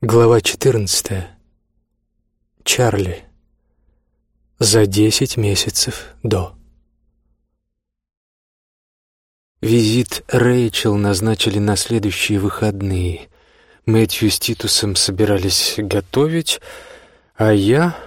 Глава 14. Чарли. За десять месяцев до. Визит Рэйчел назначили на следующие выходные. Мэтью с Титусом собирались готовить, а я...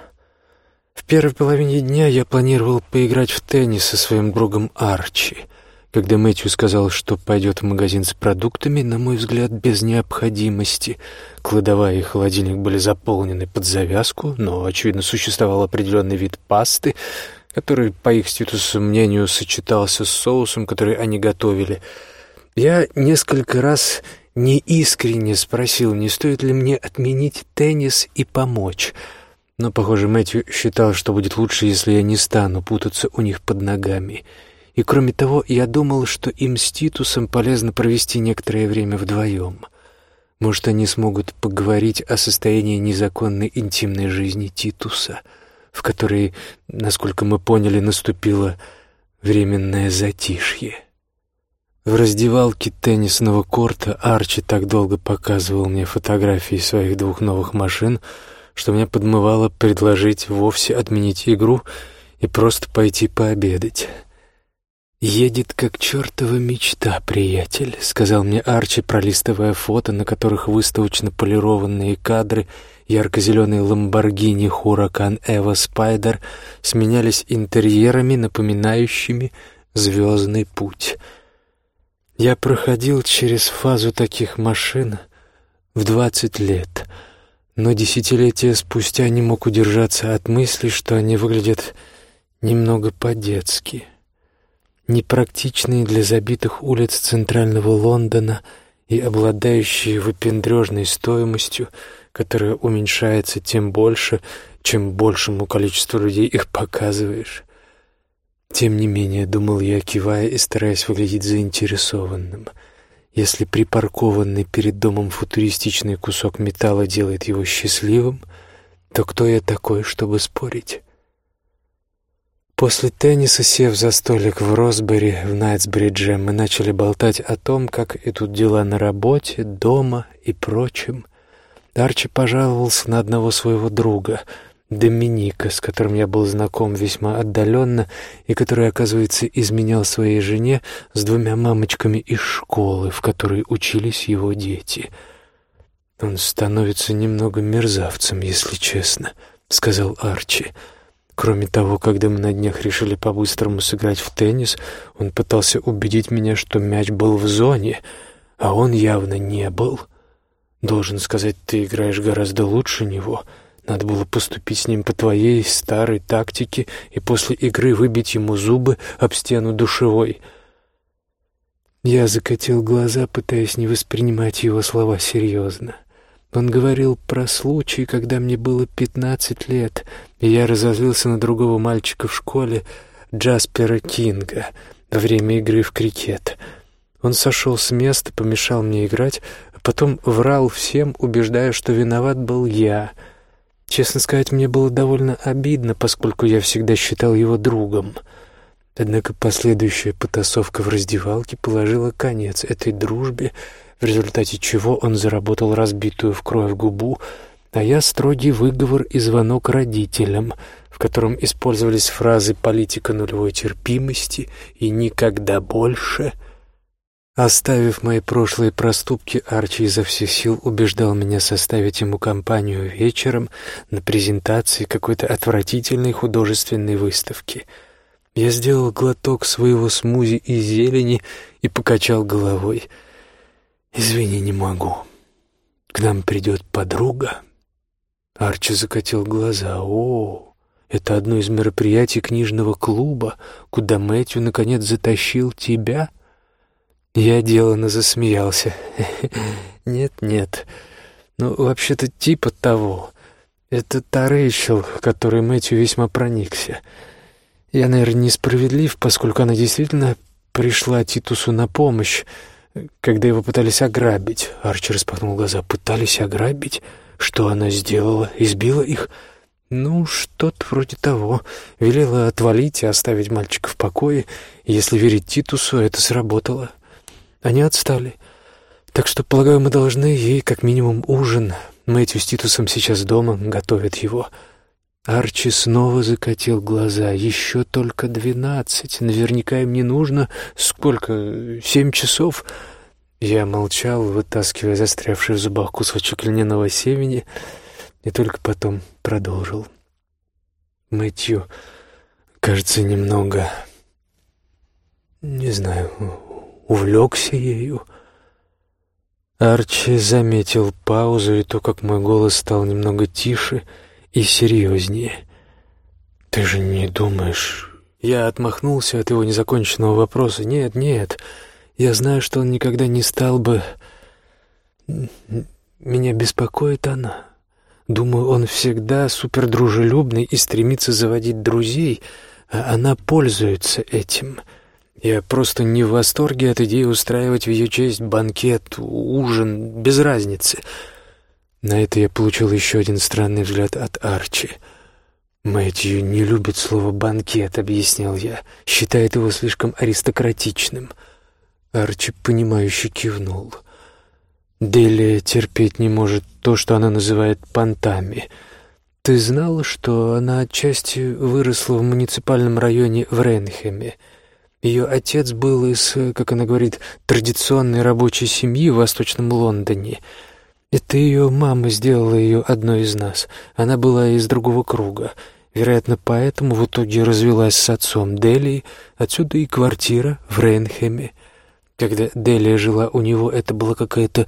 В первой половине дня я планировал поиграть в теннис со своим другом Арчи — когда Мэтью сказал, что пойдет в магазин с продуктами, на мой взгляд, без необходимости. Кладовая и холодильник были заполнены под завязку, но, очевидно, существовал определенный вид пасты, который, по их статусу мнению, сочетался с соусом, который они готовили. Я несколько раз неискренне спросил, не стоит ли мне отменить теннис и помочь — но, похоже, Мэтью считал, что будет лучше, если я не стану путаться у них под ногами. И кроме того, я думал, что им с Титусом полезно провести некоторое время вдвоем. Может, они смогут поговорить о состоянии незаконной интимной жизни Титуса, в которой, насколько мы поняли, наступило временное затишье. В раздевалке теннисного корта Арчи так долго показывал мне фотографии своих двух новых машин, что меня подмывало предложить вовсе отменить игру и просто пойти пообедать. «Едет как чертова мечта, приятель», — сказал мне Арчи, пролистывая фото, на которых выставочно полированные кадры ярко-зеленой ламборгини «Хуракан Эва Спайдер» сменялись интерьерами, напоминающими «Звездный путь». Я проходил через фазу таких машин в двадцать лет, но десятилетия спустя не мог удержаться от мысли, что они выглядят немного по-детски непрактичные для забитых улиц центрального Лондона и обладающие выпендрежной стоимостью, которая уменьшается тем больше, чем большему количеству людей их показываешь. Тем не менее, думал я, кивая и стараясь выглядеть заинтересованным. Если припаркованный перед домом футуристичный кусок металла делает его счастливым, то кто я такой, чтобы спорить? После тенниса, сев за столик в Росбери в Найтсбридже, мы начали болтать о том, как идут дела на работе, дома и прочем. Арчи пожаловался на одного своего друга, Доминика, с которым я был знаком весьма отдаленно и который, оказывается, изменял своей жене с двумя мамочками из школы, в которой учились его дети. «Он становится немного мерзавцем, если честно», — сказал Арчи. «Арчи». Кроме того, когда мы на днях решили по-быстрому сыграть в теннис, он пытался убедить меня, что мяч был в зоне, а он явно не был. Должен сказать, ты играешь гораздо лучше него. Надо было поступить с ним по твоей старой тактике и после игры выбить ему зубы об стену душевой. Я закатил глаза, пытаясь не воспринимать его слова серьезно. — он говорил про случай, когда мне было пятнадцать лет, и я разозлился на другого мальчика в школе, Джаспера Кинга, во время игры в крикет. Он сошел с места, помешал мне играть, а потом врал всем, убеждая, что виноват был я. Честно сказать, мне было довольно обидно, поскольку я всегда считал его другом. Однако последующая потасовка в раздевалке положила конец этой дружбе, в результате чего он заработал разбитую в кровь губу, а я строгий выговор и звонок родителям, в котором использовались фразы «политика нулевой терпимости» и «никогда больше». Оставив мои прошлые проступки, Арчи изо всех сил убеждал меня составить ему компанию вечером на презентации какой-то отвратительной художественной выставки. Я сделал глоток своего смузи из зелени и покачал головой — «Извини, не могу. К нам придет подруга». Арчи закатил глаза. «О, это одно из мероприятий книжного клуба, куда Мэтью наконец затащил тебя?» Я деланно засмеялся. «Нет, нет. Ну, вообще-то типа того. Это та Рэйчел, которой Мэтью весьма проникся. Я, наверное, несправедлив, поскольку она действительно пришла Титусу на помощь, когда его пытались ограбить. Арчи распахнул глаза. Пытались ограбить? Что она сделала? Избила их? Ну, что-то вроде того. Велела отвалить и оставить мальчика в покое. если верить Титусу, это сработало. Они отстали. Так что, полагаю, мы должны ей как минимум ужин Мэтью с Титусом сейчас дома готовят его. Арчи снова закатил глаза. Еще только двенадцать. Наверняка им не нужно. Сколько? Семь часов? Я молчал, вытаскивая застрявший в зубах кусочек льняного семени, и только потом продолжил. Мэтью, кажется, немного... Не знаю, увлекся ею. Арчи заметил паузу и то, как мой голос стал немного тише и серьезнее. «Ты же не думаешь...» Я отмахнулся от его незаконченного вопроса. «Нет, нет, я знаю, что он никогда не стал бы... Меня беспокоит она. Думаю, он всегда супердружелюбный и стремится заводить друзей, а она пользуется этим». Я просто не в восторге от идеи устраивать в ее честь банкет, ужин, без разницы. На это я получил еще один странный взгляд от Арчи. «Мэтью не любит слово «банкет», — объяснял я, считает его слишком аристократичным. Арчи, понимающе кивнул. Делия терпеть не может то, что она называет «понтами». Ты знал, что она отчасти выросла в муниципальном районе в Рейнхеме — ее отец был из, как она говорит, традиционной рабочей семьи в Восточном Лондоне. Это ее мама сделала ее одной из нас. Она была из другого круга. Вероятно, поэтому в итоге развелась с отцом Дели. Отсюда и квартира в Рейнхеме. Когда Делия жила у него, это была какая-то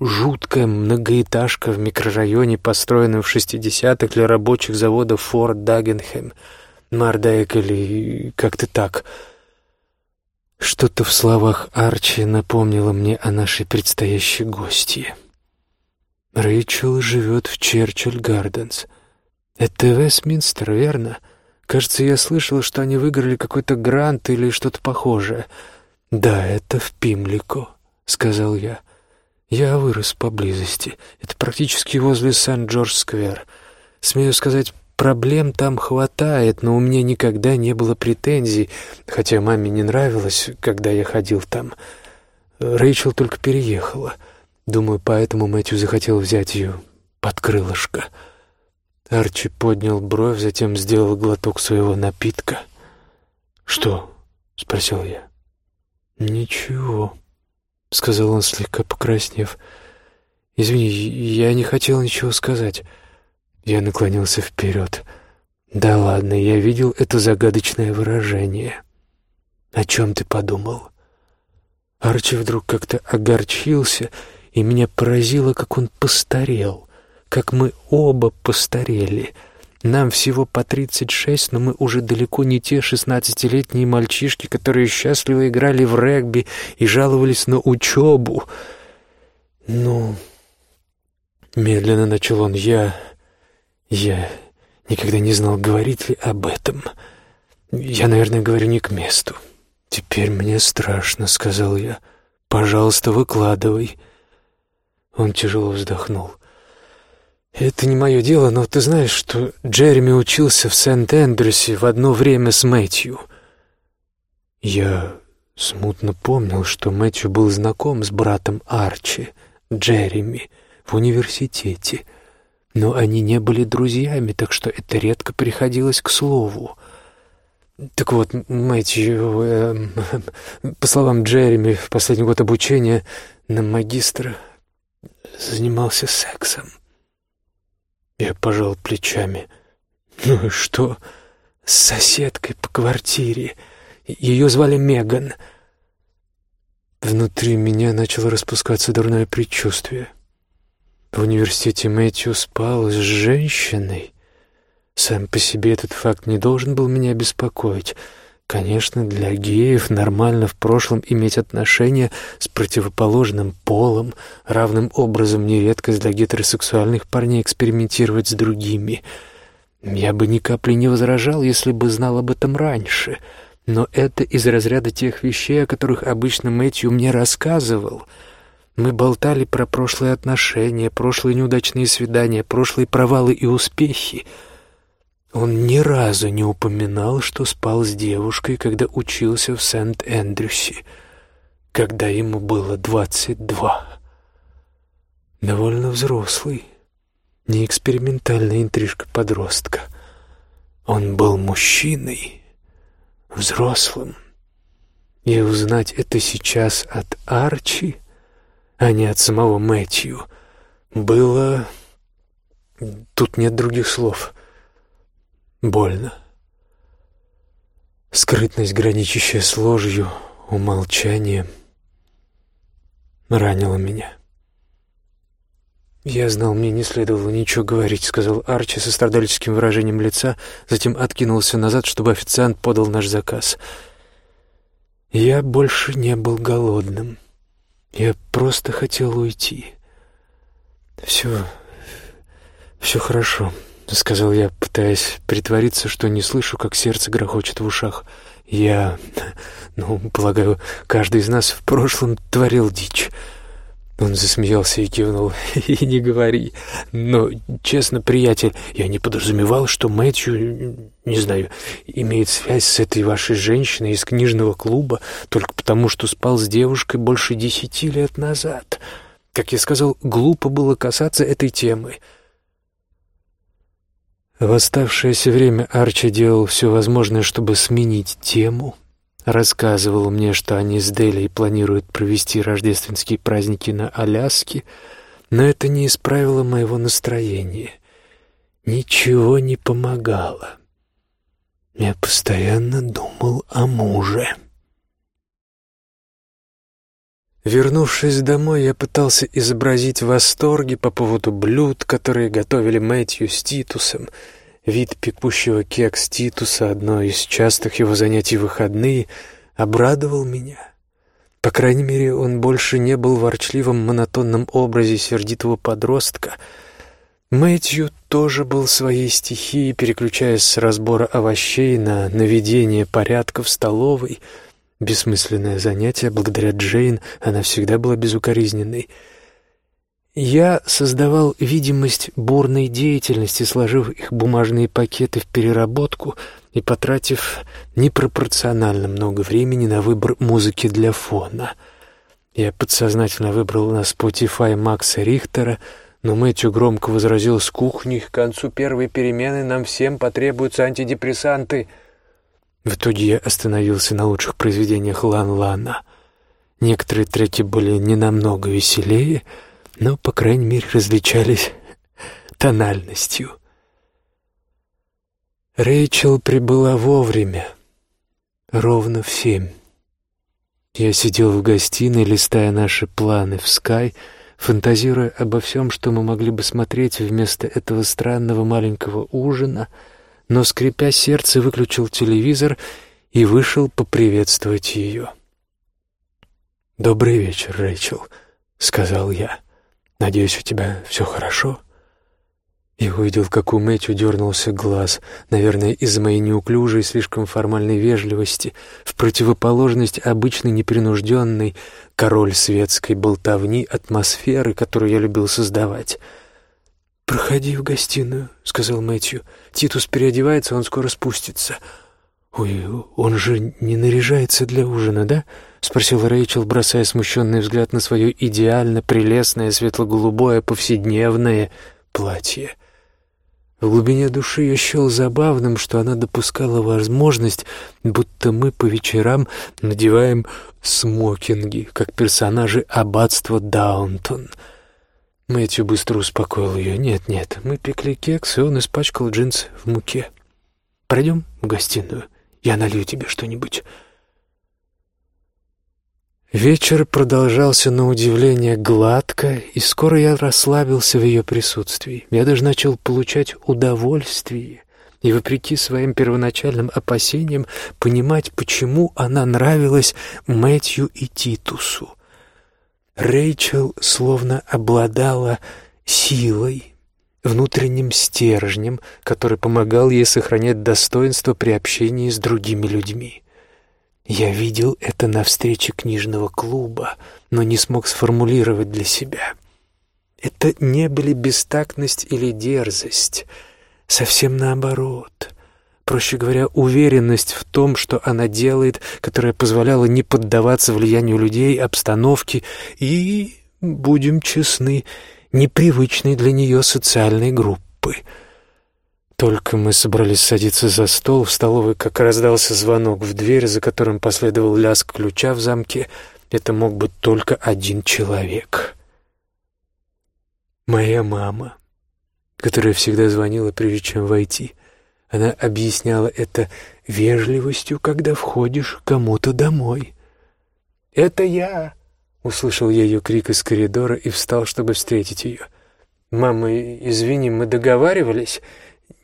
жуткая многоэтажка в микрорайоне, построенном в 60-х для рабочих заводов Форд Дагенхэм. Мардайк или как-то так — что-то в словах Арчи напомнило мне о нашей предстоящей гостье. Рэйчел живет в Черчилль Гарденс. Это Вестминстер, верно? Кажется, я слышал, что они выиграли какой-то грант или что-то похожее. Да, это в Пимлико, сказал я. Я вырос поблизости. Это практически возле Сан-Джордж-сквер. Смею сказать, Проблем там хватает, но у меня никогда не было претензий, хотя маме не нравилось, когда я ходил там. Рэйчел только переехала. Думаю, поэтому Мэтью захотел взять ее под крылышко. Арчи поднял бровь, затем сделал глоток своего напитка. «Что?» — спросил я. «Ничего», — сказал он, слегка покраснев. «Извини, я не хотел ничего сказать». Я наклонился вперед. «Да ладно, я видел это загадочное выражение. О чем ты подумал?» Арчи вдруг как-то огорчился, и меня поразило, как он постарел, как мы оба постарели. Нам всего по тридцать шесть, но мы уже далеко не те шестнадцатилетние мальчишки, которые счастливо играли в регби и жаловались на учебу. «Ну...» — медленно начал он. «Я...» Я никогда не знал, говорить ли об этом. Я, наверное, говорю не к месту. «Теперь мне страшно», — сказал я. «Пожалуйста, выкладывай». Он тяжело вздохнул. «Это не мое дело, но ты знаешь, что Джереми учился в Сент-Эндрюсе в одно время с Мэтью». Я смутно помнил, что Мэтью был знаком с братом Арчи, Джереми, в университете — но они не были друзьями, так что это редко приходилось к слову. Так вот, Мэтью, э, по словам Джереми, в последний год обучения на магистра занимался сексом. Я пожал плечами. Ну и что? С соседкой по квартире. Ее звали Меган. Внутри меня начало распускаться дурное предчувствие. В университете Мэтью спал с женщиной. Сам по себе этот факт не должен был меня беспокоить. Конечно, для геев нормально в прошлом иметь отношения с противоположным полом, равным образом нередко для гетеросексуальных парней экспериментировать с другими. Я бы ни капли не возражал, если бы знал об этом раньше. Но это из разряда тех вещей, о которых обычно Мэтью мне рассказывал — мы болтали про прошлые отношения, прошлые неудачные свидания, прошлые провалы и успехи. Он ни разу не упоминал, что спал с девушкой, когда учился в Сент-Эндрюсе, когда ему было двадцать два. Довольно взрослый, не экспериментальная интрижка подростка. Он был мужчиной, взрослым. И узнать это сейчас от Арчи, а не от самого Мэтью, было... Тут нет других слов. Больно. Скрытность, граничащая с ложью, умолчанием, ранила меня. «Я знал, мне не следовало ничего говорить», — сказал Арчи со страдальческим выражением лица, затем откинулся назад, чтобы официант подал наш заказ. «Я больше не был голодным. Я просто хотел уйти. Все... все хорошо», — сказал я, пытаясь притвориться, что не слышу, как сердце грохочет в ушах. «Я... ну, полагаю, каждый из нас в прошлом творил дичь». Он засмеялся и кивнул. «И не говори. Но, честно, приятель, я не подразумевал, что Мэтью, не знаю, имеет связь с этой вашей женщиной из книжного клуба только потому, что спал с девушкой больше десяти лет назад. Как я сказал, глупо было касаться этой темы». В оставшееся время Арчи делал все возможное, чтобы сменить тему — Рассказывал мне, что они с Делей планируют провести рождественские праздники на Аляске, но это не исправило моего настроения. Ничего не помогало. Я постоянно думал о муже. Вернувшись домой, я пытался изобразить восторги по поводу блюд, которые готовили Мэтью с Титусом — Вид пекущего кекс Титуса, одно из частых его занятий в выходные, обрадовал меня. По крайней мере, он больше не был ворчливым монотонном образе сердитого подростка. Мэтью тоже был своей стихией, переключаясь с разбора овощей на наведение порядка в столовой. Бессмысленное занятие, благодаря Джейн она всегда была безукоризненной — я создавал видимость бурной деятельности, сложив их бумажные пакеты в переработку и потратив непропорционально много времени на выбор музыки для фона. Я подсознательно выбрал на Spotify Макса Рихтера, но Мэтью громко возразил с кухни, к концу первой перемены нам всем потребуются антидепрессанты. В итоге я остановился на лучших произведениях Лан Лана. Некоторые треки были не намного веселее — но, по крайней мере, различались тональностью. Рэйчел прибыла вовремя, ровно в семь. Я сидел в гостиной, листая наши планы в Скай, фантазируя обо всем, что мы могли бы смотреть вместо этого странного маленького ужина, но, скрипя сердце, выключил телевизор и вышел поприветствовать ее. «Добрый вечер, Рэйчел», — сказал я. «Надеюсь, у тебя все хорошо?» Я увидел, как у Мэтью дернулся глаз, наверное, из-за моей неуклюжей, слишком формальной вежливости, в противоположность обычной непринужденной король светской болтовни атмосферы, которую я любил создавать. «Проходи в гостиную», — сказал Мэтью. «Титус переодевается, он скоро спустится». «Ой, он же не наряжается для ужина, да?» — спросил Рэйчел, бросая смущенный взгляд на свое идеально прелестное светло-голубое повседневное платье. В глубине души я счел забавным, что она допускала возможность, будто мы по вечерам надеваем смокинги, как персонажи аббатства Даунтон. Мэтью быстро успокоил ее. «Нет-нет, мы пекли кекс, и он испачкал джинсы в муке. Пройдем в гостиную, я налью тебе что-нибудь». Вечер продолжался на удивление гладко, и скоро я расслабился в ее присутствии. Я даже начал получать удовольствие и, вопреки своим первоначальным опасениям, понимать, почему она нравилась Мэтью и Титусу. Рэйчел словно обладала силой, внутренним стержнем, который помогал ей сохранять достоинство при общении с другими людьми. Я видел это на встрече книжного клуба, но не смог сформулировать для себя. Это не были бестактность или дерзость, совсем наоборот. Проще говоря, уверенность в том, что она делает, которая позволяла не поддаваться влиянию людей, обстановки и, будем честны, непривычной для нее социальной группы. Только мы собрались садиться за стол, в столовой как раздался звонок в дверь, за которым последовал лязг ключа в замке. Это мог быть только один человек. Моя мама, которая всегда звонила, прежде чем войти. Она объясняла это вежливостью, когда входишь кому-то домой. «Это я!» — услышал я ее крик из коридора и встал, чтобы встретить ее. «Мама, извини, мы договаривались?»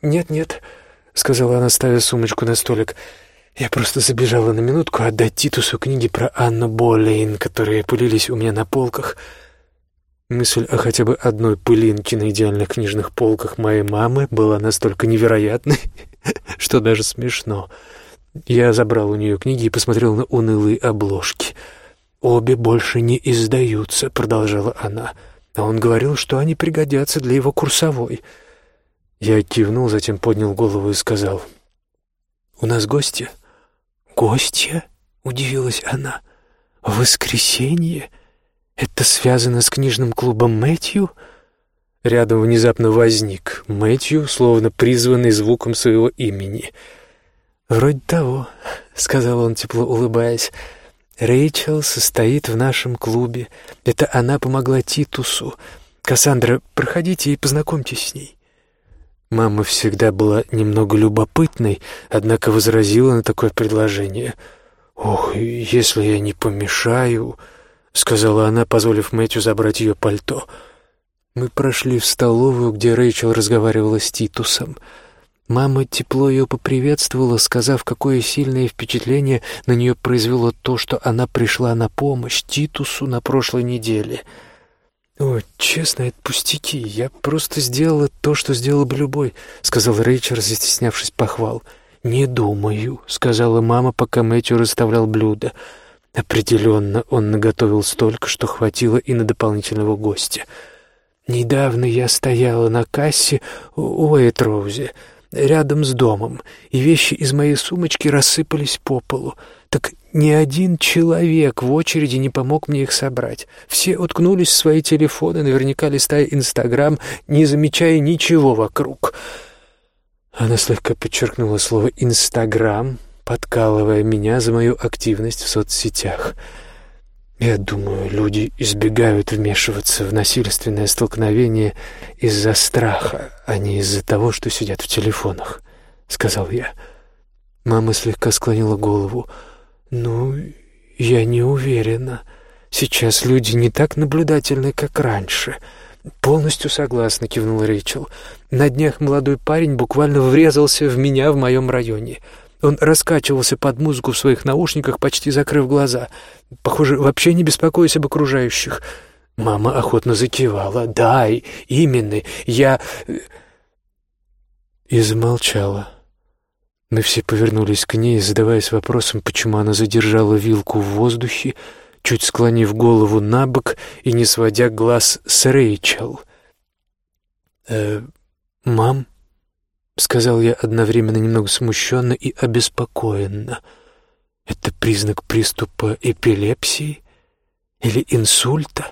«Нет-нет», — сказала она, ставя сумочку на столик. «Я просто забежала на минутку отдать Титусу книги про Анну Болейн, которые пылились у меня на полках». Мысль о хотя бы одной пылинке на идеальных книжных полках моей мамы была настолько невероятной, что даже смешно. Я забрал у нее книги и посмотрел на унылые обложки. «Обе больше не издаются», — продолжала она. «А он говорил, что они пригодятся для его курсовой». Я кивнул, затем поднял голову и сказал. «У нас гости». «Гостья?» — удивилась она. «В воскресенье?» «Это связано с книжным клубом Мэтью?» Рядом внезапно возник Мэтью, словно призванный звуком своего имени. «Вроде того», — сказал он, тепло улыбаясь. «Рэйчел состоит в нашем клубе. Это она помогла Титусу. Кассандра, проходите и познакомьтесь с ней». Мама всегда была немного любопытной, однако возразила на такое предложение. «Ох, если я не помешаю...» — сказала она, позволив Мэтью забрать ее пальто. Мы прошли в столовую, где Рэйчел разговаривала с Титусом. Мама тепло ее поприветствовала, сказав, какое сильное впечатление на нее произвело то, что она пришла на помощь Титусу на прошлой неделе. «О, честно, это пустяки. Я просто сделала то, что сделала бы любой», — сказал Рэйчел, застеснявшись похвал. «Не думаю», — сказала мама, пока Мэтью расставлял блюда. Определенно, он наготовил столько, что хватило и на дополнительного гостя. Недавно я стояла на кассе у Эйтроузе, рядом с домом, и вещи из моей сумочки рассыпались по полу. Так ни один человек в очереди не помог мне их собрать. Все уткнулись в свои телефоны, наверняка листая Инстаграм, не замечая ничего вокруг. Она слегка подчеркнула слово «Инстаграм», подкалывая меня за мою активность в соцсетях. Я думаю, люди избегают вмешиваться в насильственное столкновение из-за страха, а не из-за того, что сидят в телефонах, — сказал я. Мама слегка склонила голову. «Ну, я не уверена. Сейчас люди не так наблюдательны, как раньше». «Полностью согласна», — кивнул Рэйчел. «На днях молодой парень буквально врезался в меня в моем районе. Он раскачивался под музыку в своих наушниках, почти закрыв глаза. Похоже, вообще не беспокоясь об окружающих. Мама охотно закивала. «Да, именно. Я...» И замолчала. Мы все повернулись к ней, задаваясь вопросом, почему она задержала вилку в воздухе, чуть склонив голову на бок и не сводя глаз с Рэйчел. «Э, «Мам?» — сказал я одновременно немного смущенно и обеспокоенно. «Это признак приступа эпилепсии? Или инсульта?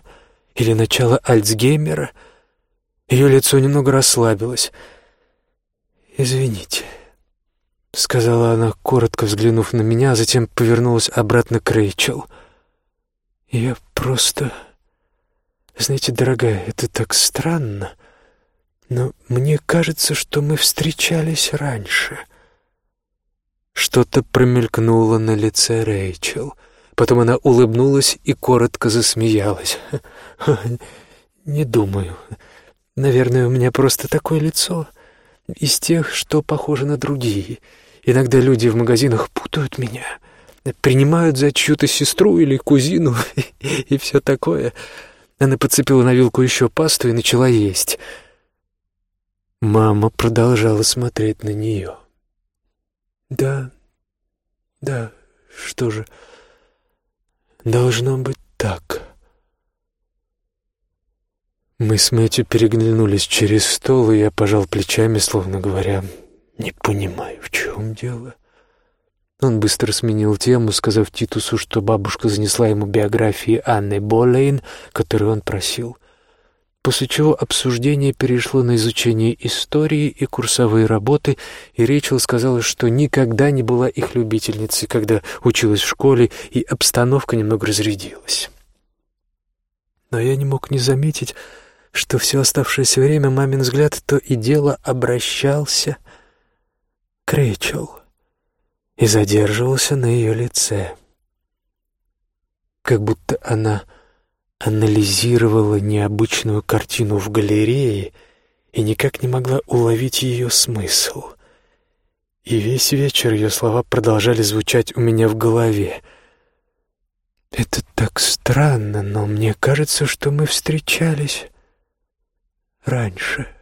Или начало Альцгеймера?» Ее лицо немного расслабилось. «Извините», — сказала она, коротко взглянув на меня, а затем повернулась обратно к Рэйчел. «Я просто... Знаете, дорогая, это так странно». Но мне кажется, что мы встречались раньше. Что-то промелькнуло на лице Рэйчел. Потом она улыбнулась и коротко засмеялась. «Не думаю. Наверное, у меня просто такое лицо. Из тех, что похоже на другие. Иногда люди в магазинах путают меня, принимают за чью-то сестру или кузину и все такое». Она подцепила на вилку еще пасту и начала есть — Мама продолжала смотреть на нее. «Да, да, что же, должно быть так». Мы с Мэтью переглянулись через стол, и я пожал плечами, словно говоря, «Не понимаю, в чем дело». Он быстро сменил тему, сказав Титусу, что бабушка занесла ему биографии Анны Болейн, которую он просил. После чего обсуждение перешло на изучение истории и курсовые работы, и Рэйчел сказала, что никогда не была их любительницей, когда училась в школе, и обстановка немного разрядилась. Но я не мог не заметить, что все оставшееся время мамин взгляд то и дело обращался к Рэйчел и задерживался на ее лице. Как будто она анализировала необычную картину в галерее и никак не могла уловить ее смысл. И весь вечер ее слова продолжали звучать у меня в голове. «Это так странно, но мне кажется, что мы встречались раньше».